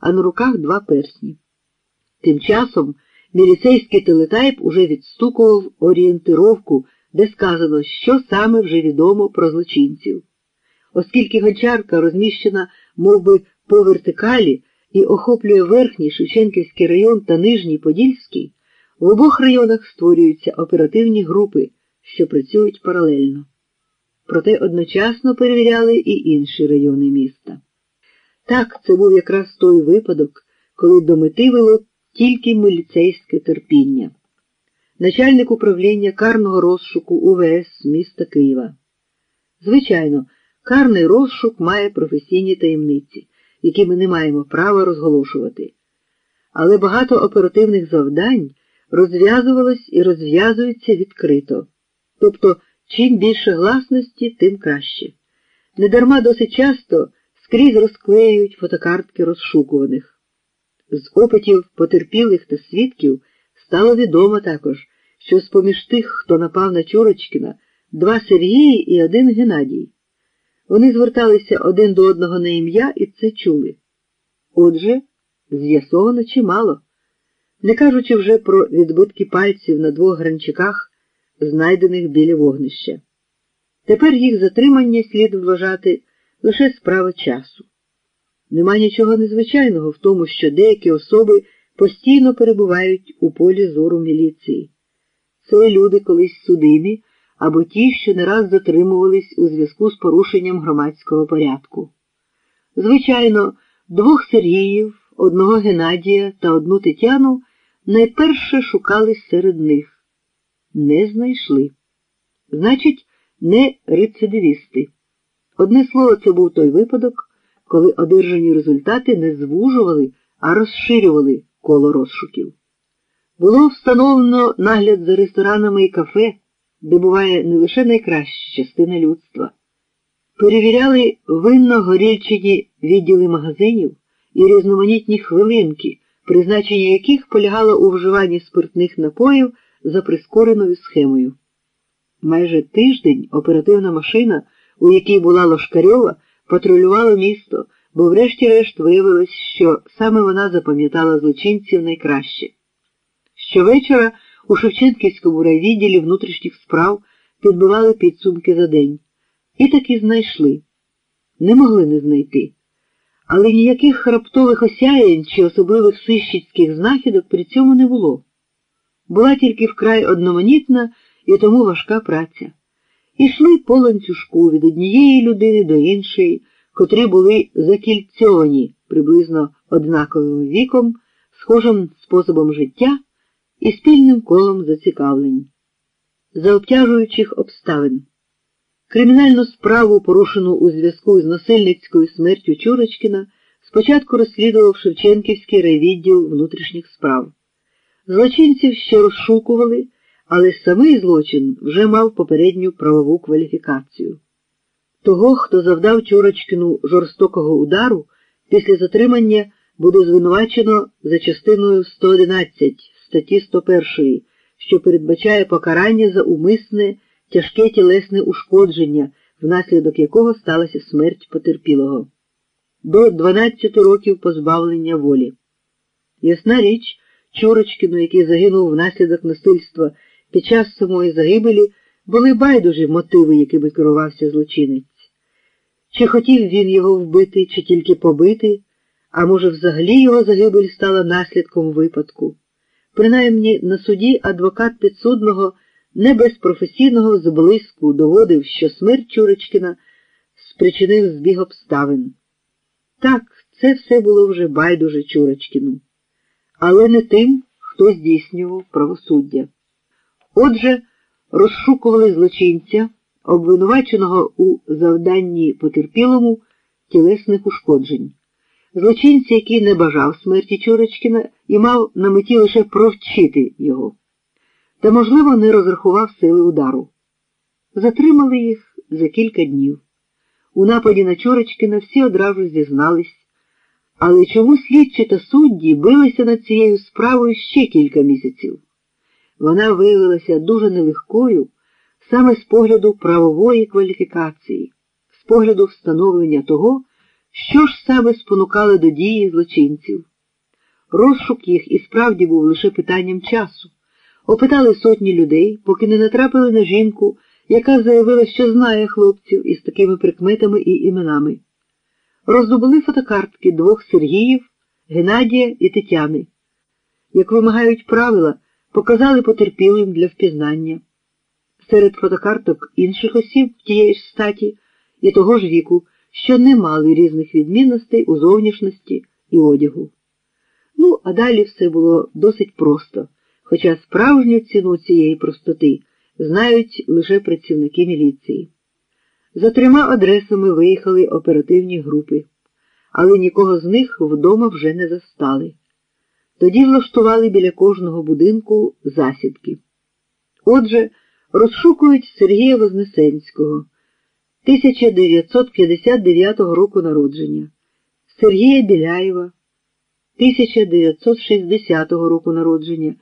а на руках два персні. Тим часом міліцейський телетайп уже відстукував орієнтировку, де сказано, що саме вже відомо про злочинців. Оскільки гончарка розміщена мов би, по вертикалі і охоплює верхній Шевченківський район та нижній Подільський, в обох районах створюються оперативні групи, що працюють паралельно. Проте одночасно перевіряли і інші райони міста. Так, це був якраз той випадок, коли до мети вело тільки міліцейське терпіння. Начальник управління карного розшуку УВС міста Києва. Звичайно, карний розшук має професійні таємниці, які ми не маємо права розголошувати. Але багато оперативних завдань розв'язувалось і розв'язується відкрито. Тобто, чим більше гласності, тим краще. Недарма досить часто скрізь розклеюють фотокартки розшукуваних. З опитів потерпілих та свідків стало відомо також, що з-поміж тих, хто напав на Чурочкіна, два Сергії і один Геннадій. Вони зверталися один до одного на ім'я і це чули. Отже, з'ясовано чимало, не кажучи вже про відбитки пальців на двох гранчиках, знайдених біля вогнища. Тепер їх затримання слід вважати лише справа часу. Нема нічого незвичайного в тому, що деякі особи постійно перебувають у полі зору міліції. Це люди колись судимі або ті, що не раз затримувались у зв'язку з порушенням громадського порядку. Звичайно, двох Сергіїв, одного Геннадія та одну Тетяну найперше шукали серед них. Не знайшли. Значить, не рецидивісти. Одне слово, це був той випадок, коли одержані результати не звужували, а розширювали коло розшуків. Було встановлено нагляд за ресторанами і кафе, де буває не лише найкраща частина людства. Перевіряли винно горільчині відділи магазинів і різноманітні хвилинки, призначення яких полягало у вживанні спиртних напоїв за прискореною схемою. Майже тиждень оперативна машина, у якій була Лошкарьова, патрулювала місто, бо врешті-решт виявилось, що саме вона запам'ятала злочинців найкраще. Щовечора у Шевченківському райвідділі внутрішніх справ підбивали підсумки за день. І таки знайшли. Не могли не знайти. Але ніяких раптових осяянь чи особливих сищицьких знахідок при цьому не було. Була тільки вкрай одноманітна і тому важка праця. Ішли по ланцюжку від однієї людини до іншої, котрі були закільцьовані приблизно однаковим віком, схожим способом життя і спільним колом зацікавлень, за обтяжуючих обставин. Кримінальну справу, порушену у зв'язку з насильницькою смертю Чурочкіна, спочатку розслідував Шевченківський райвідділ внутрішніх справ. Злочинців ще розшукували, але самий злочин вже мав попередню правову кваліфікацію. Того, хто завдав Чурочкіну жорстокого удару, після затримання буде звинувачено за частиною 111 статті 101, що передбачає покарання за умисне тяжке тілесне ушкодження, внаслідок якого сталася смерть потерпілого, до 12 років позбавлення волі. Ясна річ, Чурочкіну, який загинув внаслідок насильства під час самої загибелі, були байдужі мотиви, якими керувався злочинець. Чи хотів він його вбити, чи тільки побити, а може, взагалі його загибель стала наслідком випадку. Принаймні на суді адвокат підсудного не без професійного зблиску доводив, що смерть Чурочкіна спричинив збіг обставин. Так, це все було вже байдуже Чурочкіну, але не тим, хто здійснював правосуддя. Отже, розшукували злочинця, обвинуваченого у завданні потерпілому тілесних ушкоджень. Злочинця, який не бажав смерті Чурочкіна і мав на меті лише провчити його та, можливо, не розрахував сили удару. Затримали їх за кілька днів. У нападі на Чорочкина всі одразу зізнались, але чому слідчі та судді билися над цією справою ще кілька місяців? Вона виявилася дуже нелегкою саме з погляду правової кваліфікації, з погляду встановлення того, що ж саме спонукало до дії злочинців. Розшук їх і справді був лише питанням часу. Опитали сотні людей, поки не натрапили на жінку, яка заявила, що знає хлопців із такими прикметами і іменами. Роздобули фотокартки двох Сергіїв, Геннадія і Тетяни. Як вимагають правила, показали потерпілим для впізнання. Серед фотокарток інших осіб тієї ж статі і того ж віку, що не мали різних відмінностей у зовнішності і одягу. Ну, а далі все було досить просто, хоча справжню ціну цієї простоти знають лише працівники міліції. За трьома адресами виїхали оперативні групи, але нікого з них вдома вже не застали. Тоді влаштували біля кожного будинку засідки. Отже, розшукують Сергія Вознесенського, 1959 року народження, Сергія Біляєва, 1960 року народження.